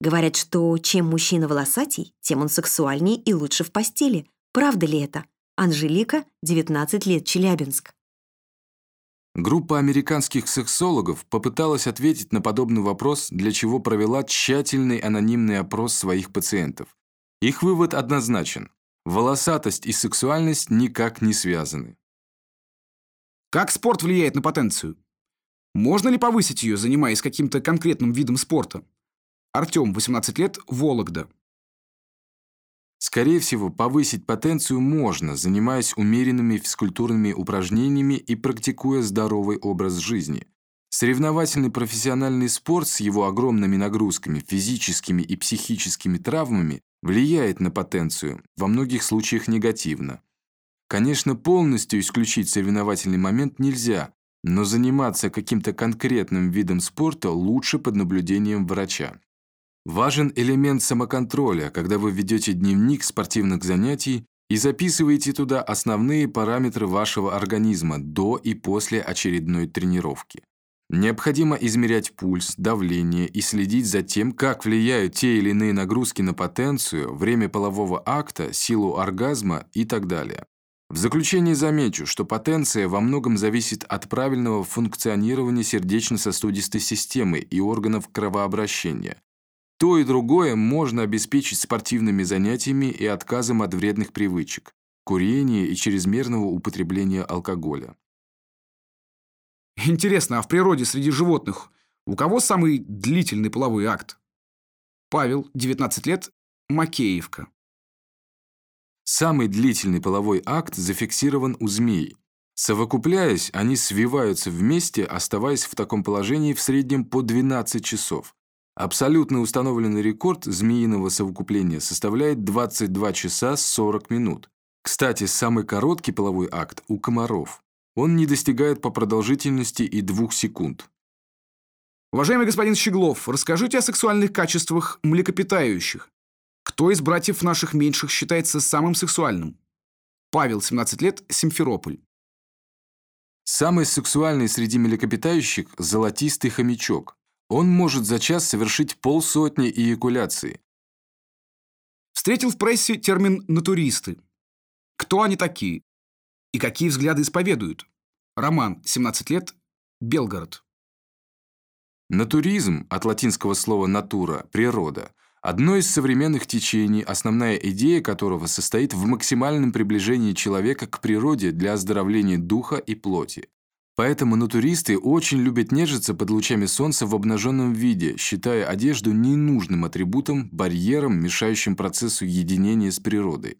Говорят, что чем мужчина волосатей, тем он сексуальнее и лучше в постели. Правда ли это? Анжелика, 19 лет, Челябинск. Группа американских сексологов попыталась ответить на подобный вопрос, для чего провела тщательный анонимный опрос своих пациентов. Их вывод однозначен. Волосатость и сексуальность никак не связаны. Как спорт влияет на потенцию? Можно ли повысить ее, занимаясь каким-то конкретным видом спорта? Артем, 18 лет, Вологда. Скорее всего, повысить потенцию можно, занимаясь умеренными физкультурными упражнениями и практикуя здоровый образ жизни. Соревновательный профессиональный спорт с его огромными нагрузками, физическими и психическими травмами влияет на потенцию, во многих случаях негативно. Конечно, полностью исключить соревновательный момент нельзя, но заниматься каким-то конкретным видом спорта лучше под наблюдением врача. Важен элемент самоконтроля, когда вы ведете дневник спортивных занятий и записываете туда основные параметры вашего организма до и после очередной тренировки. Необходимо измерять пульс, давление и следить за тем, как влияют те или иные нагрузки на потенцию, время полового акта, силу оргазма и так далее. В заключение замечу, что потенция во многом зависит от правильного функционирования сердечно-сосудистой системы и органов кровообращения, то и другое можно обеспечить спортивными занятиями и отказом от вредных привычек, курения и чрезмерного употребления алкоголя. Интересно, а в природе среди животных у кого самый длительный половой акт? Павел, 19 лет, Макеевка. Самый длительный половой акт зафиксирован у змей. Совокупляясь, они свиваются вместе, оставаясь в таком положении в среднем по 12 часов. Абсолютно установленный рекорд змеиного совокупления составляет 22 часа 40 минут. Кстати, самый короткий половой акт у комаров. Он не достигает по продолжительности и двух секунд. Уважаемый господин Щеглов, расскажите о сексуальных качествах млекопитающих. Кто из братьев наших меньших считается самым сексуальным? Павел, 17 лет, Симферополь. Самый сексуальный среди млекопитающих – золотистый хомячок. Он может за час совершить полсотни эякуляций. Встретил в прессе термин «натуристы». Кто они такие? И какие взгляды исповедуют? Роман, 17 лет, Белгород. Натуризм, от латинского слова «натура» – природа, одно из современных течений, основная идея которого состоит в максимальном приближении человека к природе для оздоровления духа и плоти. Поэтому натуристы очень любят нежиться под лучами солнца в обнаженном виде, считая одежду ненужным атрибутом, барьером, мешающим процессу единения с природой.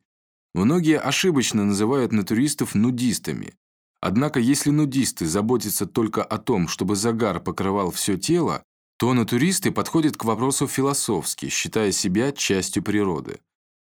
Многие ошибочно называют натуристов нудистами. Однако если нудисты заботятся только о том, чтобы загар покрывал все тело, то натуристы подходят к вопросу философски, считая себя частью природы.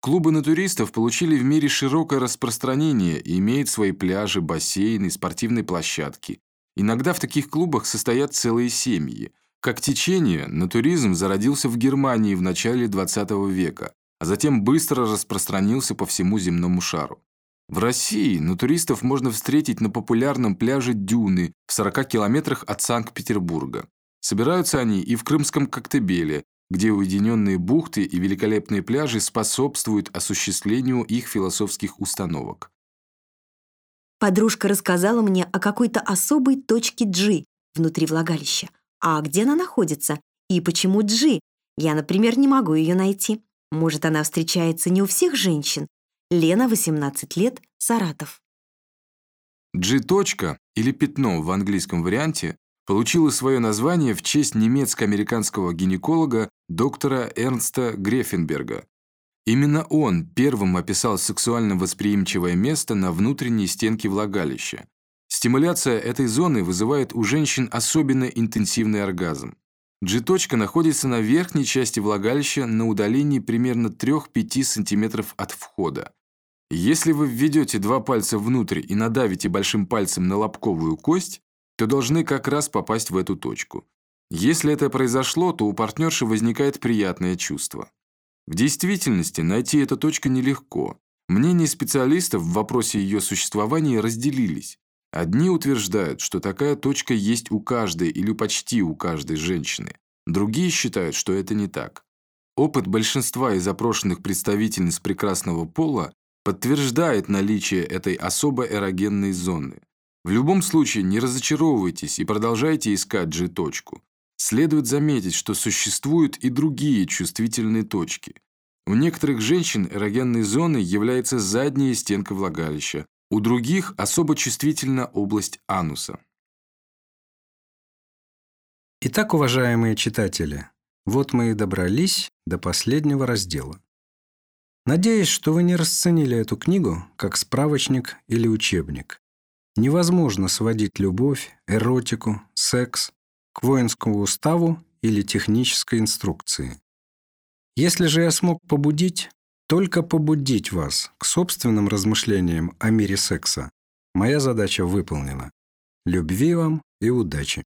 Клубы натуристов получили в мире широкое распространение и имеют свои пляжи, бассейны, спортивные площадки. Иногда в таких клубах состоят целые семьи. Как течение, натуризм зародился в Германии в начале 20 века, а затем быстро распространился по всему земному шару. В России натуристов можно встретить на популярном пляже Дюны в 40 километрах от Санкт-Петербурга. Собираются они и в Крымском Коктебеле, где уединенные бухты и великолепные пляжи способствуют осуществлению их философских установок. Подружка рассказала мне о какой-то особой точке G внутри влагалища. А где она находится? И почему G? Я, например, не могу ее найти. Может, она встречается не у всех женщин? Лена, 18 лет, Саратов. G-точка, или пятно в английском варианте, получила свое название в честь немецко-американского гинеколога доктора Эрнста Грефенберга. Именно он первым описал сексуально восприимчивое место на внутренней стенке влагалища. Стимуляция этой зоны вызывает у женщин особенно интенсивный оргазм. G-точка находится на верхней части влагалища на удалении примерно 3-5 см от входа. Если вы введете два пальца внутрь и надавите большим пальцем на лобковую кость, то должны как раз попасть в эту точку. Если это произошло, то у партнерши возникает приятное чувство. В действительности найти эту точку нелегко. Мнения специалистов в вопросе ее существования разделились. Одни утверждают, что такая точка есть у каждой или почти у каждой женщины. Другие считают, что это не так. Опыт большинства из опрошенных представительниц прекрасного пола подтверждает наличие этой особо эрогенной зоны. В любом случае не разочаровывайтесь и продолжайте искать G-точку. Следует заметить, что существуют и другие чувствительные точки. У некоторых женщин эрогенной зоной является задняя стенка влагалища, у других особо чувствительна область ануса. Итак, уважаемые читатели, вот мы и добрались до последнего раздела. Надеюсь, что вы не расценили эту книгу как справочник или учебник. Невозможно сводить любовь, эротику, секс к воинскому уставу или технической инструкции. Если же я смог побудить, только побудить вас к собственным размышлениям о мире секса, моя задача выполнена. Любви вам и удачи!